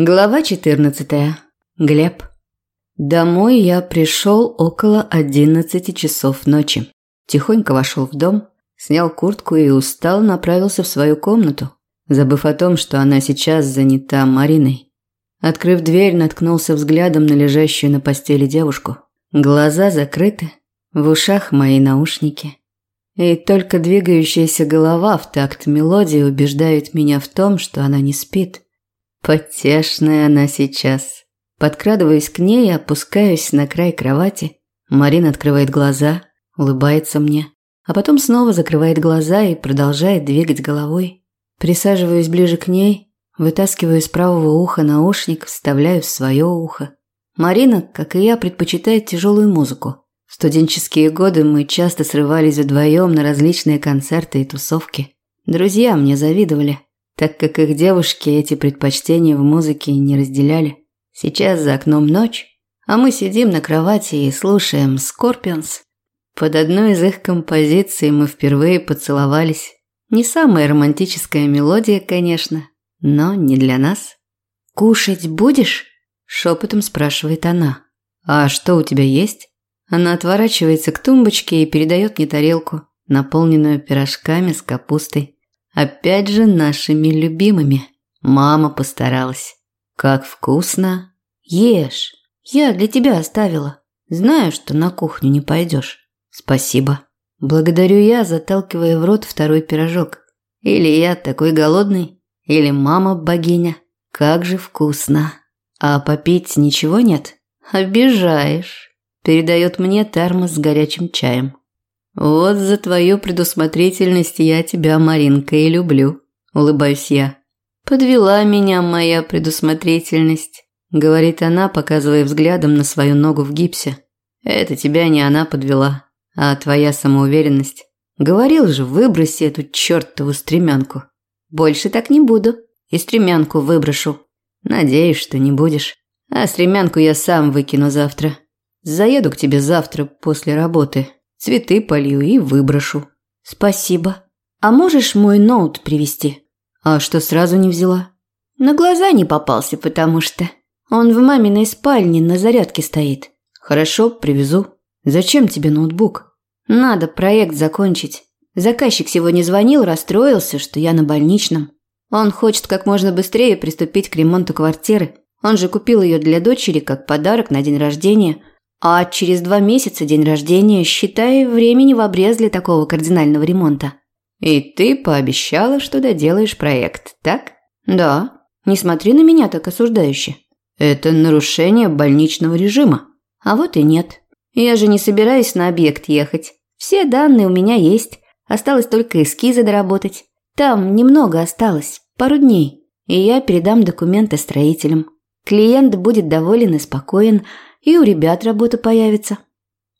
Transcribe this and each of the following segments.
Глава 14. Глеб. Домой я пришел около 11 часов ночи. Тихонько вошел в дом, снял куртку и устал направился в свою комнату, забыв о том, что она сейчас занята Мариной. Открыв дверь, наткнулся взглядом на лежащую на постели девушку. Глаза закрыты, в ушах мои наушники. И только двигающаяся голова в такт мелодии убеждает меня в том, что она не спит – Потешная она сейчас. Подкрадываюсь к ней и опускаюсь на край кровати. Марина открывает глаза, улыбается мне, а потом снова закрывает глаза и продолжает двигать головой. Присаживаюсь ближе к ней, вытаскиваю из правого уха наушник, вставляю в свое ухо. Марина, как и я, предпочитает тяжелую музыку. В студенческие годы мы часто срывались вдвоем на различные концерты и тусовки. Друзья мне завидовали так как их девушки эти предпочтения в музыке не разделяли. Сейчас за окном ночь, а мы сидим на кровати и слушаем Scorpions. Под одной из их композиций мы впервые поцеловались. Не самая романтическая мелодия, конечно, но не для нас. «Кушать будешь?» – шепотом спрашивает она. «А что у тебя есть?» Она отворачивается к тумбочке и передает мне тарелку, наполненную пирожками с капустой. Опять же нашими любимыми. Мама постаралась. Как вкусно. Ешь. Я для тебя оставила. Знаю, что на кухню не пойдешь. Спасибо. Благодарю я, заталкивая в рот второй пирожок. Или я такой голодный, или мама богиня. Как же вкусно. А попить ничего нет? Обижаешь. Передает мне термос с горячим чаем. «Вот за твою предусмотрительность я тебя, Маринка, и люблю», – улыбаюсь я. «Подвела меня моя предусмотрительность», – говорит она, показывая взглядом на свою ногу в гипсе. «Это тебя не она подвела, а твоя самоуверенность. Говорил же, выброси эту чертову стремянку». «Больше так не буду. И стремянку выброшу». «Надеюсь, что не будешь. А стремянку я сам выкину завтра. Заеду к тебе завтра после работы, Цветы полью и выброшу. Спасибо. А можешь мой ноут привезти? А что сразу не взяла? На глаза не попался, потому что он в маминой спальне на зарядке стоит. Хорошо, привезу. Зачем тебе ноутбук? Надо проект закончить. Заказчик сегодня звонил, расстроился, что я на больничном. Он хочет как можно быстрее приступить к ремонту квартиры. Он же купил ее для дочери как подарок на день рождения – а через два месяца день рождения, считай, времени в обрез для такого кардинального ремонта. И ты пообещала, что доделаешь проект, так? Да. Не смотри на меня так осуждающе. Это нарушение больничного режима. А вот и нет. Я же не собираюсь на объект ехать. Все данные у меня есть. Осталось только эскизы доработать. Там немного осталось, пару дней. И я передам документы строителям. Клиент будет доволен и спокоен, и у ребят работа появится.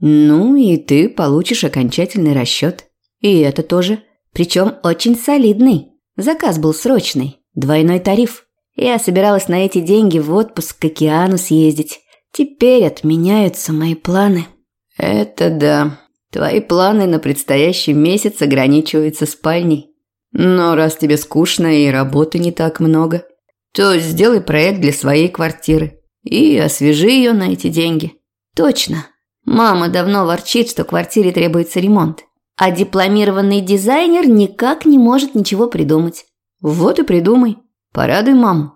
Ну, и ты получишь окончательный расчет. И это тоже. Причем очень солидный. Заказ был срочный. Двойной тариф. Я собиралась на эти деньги в отпуск к океану съездить. Теперь отменяются мои планы. Это да. Твои планы на предстоящий месяц ограничиваются спальней. Но раз тебе скучно и работы не так много, то сделай проект для своей квартиры. И освежи ее на эти деньги. Точно. Мама давно ворчит, что квартире требуется ремонт. А дипломированный дизайнер никак не может ничего придумать. Вот и придумай. Порадуй маму.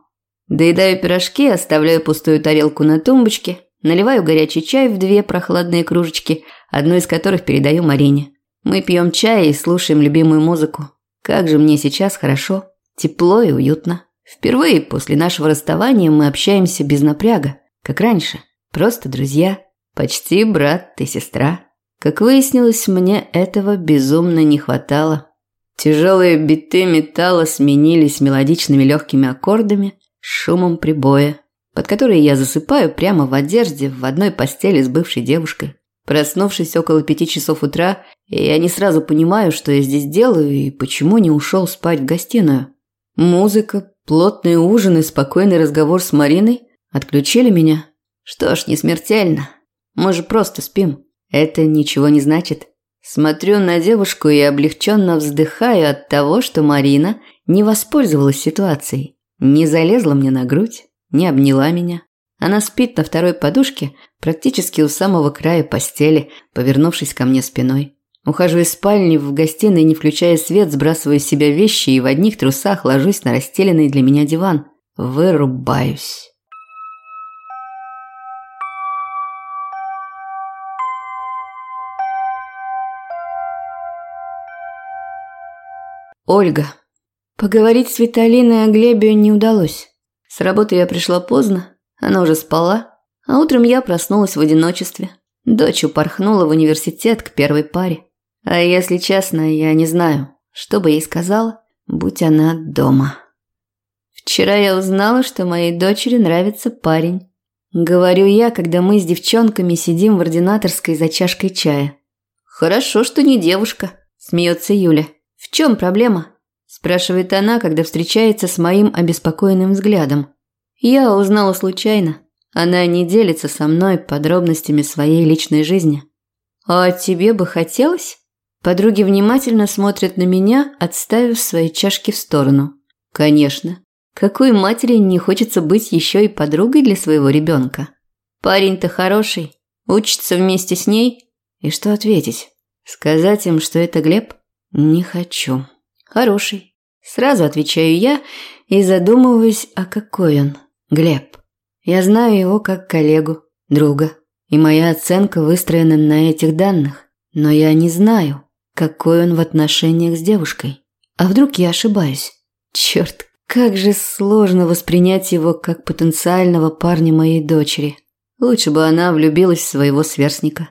Доедаю пирожки, оставляю пустую тарелку на тумбочке, наливаю горячий чай в две прохладные кружечки, одну из которых передаю Марине. Мы пьем чай и слушаем любимую музыку. Как же мне сейчас хорошо, тепло и уютно. Впервые после нашего расставания мы общаемся без напряга, как раньше. Просто друзья, почти брат и сестра. Как выяснилось, мне этого безумно не хватало. Тяжелые биты металла сменились мелодичными легкими аккордами, шумом прибоя, под которые я засыпаю прямо в одежде в одной постели с бывшей девушкой. Проснувшись около пяти часов утра, я не сразу понимаю, что я здесь делаю и почему не ушел спать в гостиную. Музыка, Плотный ужин и спокойный разговор с Мариной отключили меня. Что ж, не смертельно. Мы же просто спим. Это ничего не значит. Смотрю на девушку и облегченно вздыхаю от того, что Марина не воспользовалась ситуацией. Не залезла мне на грудь, не обняла меня. Она спит на второй подушке, практически у самого края постели, повернувшись ко мне спиной. Ухожу из спальни в гостиной, не включая свет, сбрасываю с себя вещи и в одних трусах ложусь на расстеленный для меня диван. Вырубаюсь. Ольга. Поговорить с Виталиной о Глебе не удалось. С работы я пришла поздно, она уже спала, а утром я проснулась в одиночестве. Дочь упорхнула в университет к первой паре. А если честно, я не знаю, что бы ей сказала, будь она дома. Вчера я узнала, что моей дочери нравится парень. Говорю я, когда мы с девчонками сидим в ординаторской за чашкой чая. Хорошо, что не девушка, смеется Юля. В чем проблема? спрашивает она, когда встречается с моим обеспокоенным взглядом. Я узнала случайно. Она не делится со мной подробностями своей личной жизни. А тебе бы хотелось? Подруги внимательно смотрят на меня, отставив свои чашки в сторону. Конечно. Какой матери не хочется быть еще и подругой для своего ребенка? Парень-то хороший, учится вместе с ней. И что ответить? Сказать им, что это Глеб? Не хочу. Хороший. Сразу отвечаю я и задумываюсь, а какой он, Глеб. Я знаю его как коллегу, друга. И моя оценка выстроена на этих данных. Но я не знаю, какой он в отношениях с девушкой. А вдруг я ошибаюсь? Черт, как же сложно воспринять его как потенциального парня моей дочери. Лучше бы она влюбилась в своего сверстника.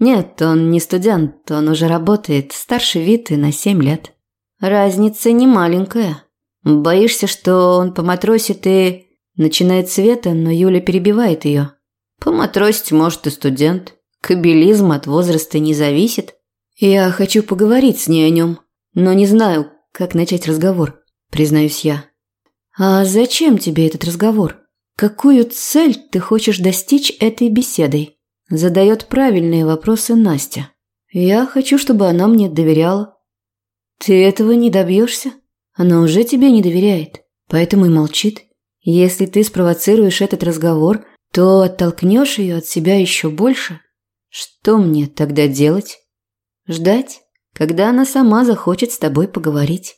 Нет, он не студент, он уже работает, старше Виты на семь лет. Разница не маленькая. Боишься, что он поматросит и... Начинает Света, но Юля перебивает ее. Поматросить может и студент. Кабелизм от возраста не зависит. Я хочу поговорить с ней о нем, но не знаю, как начать разговор, признаюсь я. А зачем тебе этот разговор? Какую цель ты хочешь достичь этой беседой? Задает правильные вопросы Настя. Я хочу, чтобы она мне доверяла. Ты этого не добьешься. Она уже тебе не доверяет, поэтому и молчит. Если ты спровоцируешь этот разговор, то оттолкнешь ее от себя еще больше. Что мне тогда делать? Ждать, когда она сама захочет с тобой поговорить.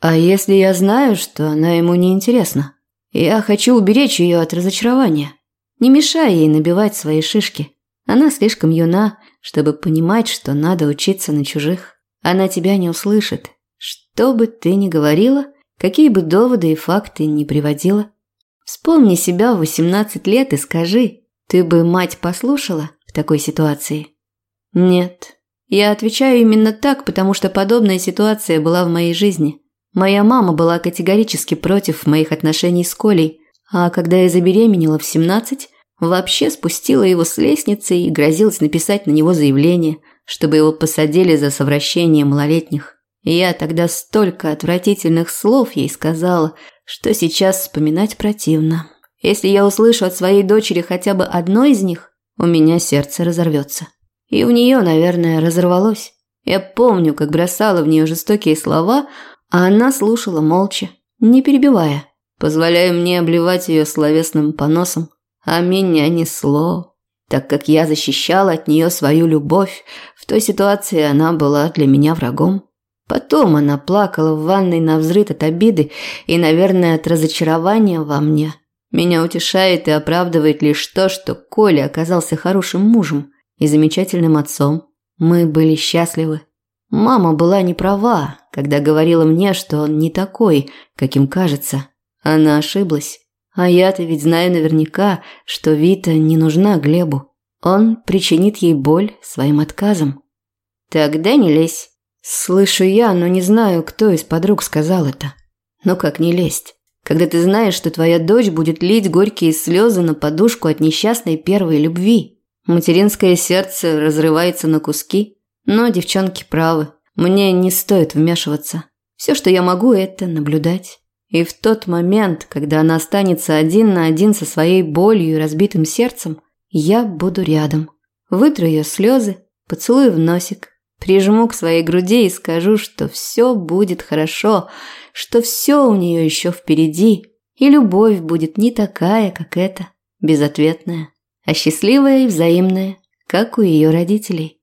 А если я знаю, что она ему не интересна? Я хочу уберечь ее от разочарования. Не мешай ей набивать свои шишки. Она слишком юна, чтобы понимать, что надо учиться на чужих. Она тебя не услышит. Что бы ты ни говорила, какие бы доводы и факты ни приводила. Вспомни себя в 18 лет и скажи, ты бы мать послушала в такой ситуации? Нет, я отвечаю именно так, потому что подобная ситуация была в моей жизни. Моя мама была категорически против моих отношений с Колей, а когда я забеременела в 17, вообще спустила его с лестницы и грозилась написать на него заявление, чтобы его посадили за совращение малолетних. Я тогда столько отвратительных слов ей сказала, что сейчас вспоминать противно. Если я услышу от своей дочери хотя бы одно из них, у меня сердце разорвется. И у нее, наверное, разорвалось. Я помню, как бросала в нее жестокие слова, а она слушала молча, не перебивая, позволяя мне обливать ее словесным поносом. А меня несло, так как я защищала от нее свою любовь. В той ситуации она была для меня врагом. Потом она плакала в ванной на взрыт от обиды и, наверное, от разочарования во мне. Меня утешает и оправдывает лишь то, что Коля оказался хорошим мужем и замечательным отцом. Мы были счастливы. Мама была не права, когда говорила мне, что он не такой, каким кажется. Она ошиблась. А я-то ведь знаю наверняка, что Вита не нужна Глебу. Он причинит ей боль своим отказом. Тогда не лезь. Слышу я, но не знаю, кто из подруг сказал это. Но как не лезть? Когда ты знаешь, что твоя дочь будет лить горькие слезы на подушку от несчастной первой любви. Материнское сердце разрывается на куски, но девчонки правы. Мне не стоит вмешиваться. Все, что я могу, это наблюдать. И в тот момент, когда она останется один на один со своей болью и разбитым сердцем, я буду рядом. Вытру ее слезы, поцелую в носик, прижму к своей груди и скажу, что все будет хорошо, что все у нее еще впереди, И любовь будет не такая, как эта, безответная, а счастливая и взаимная, как у ее родителей.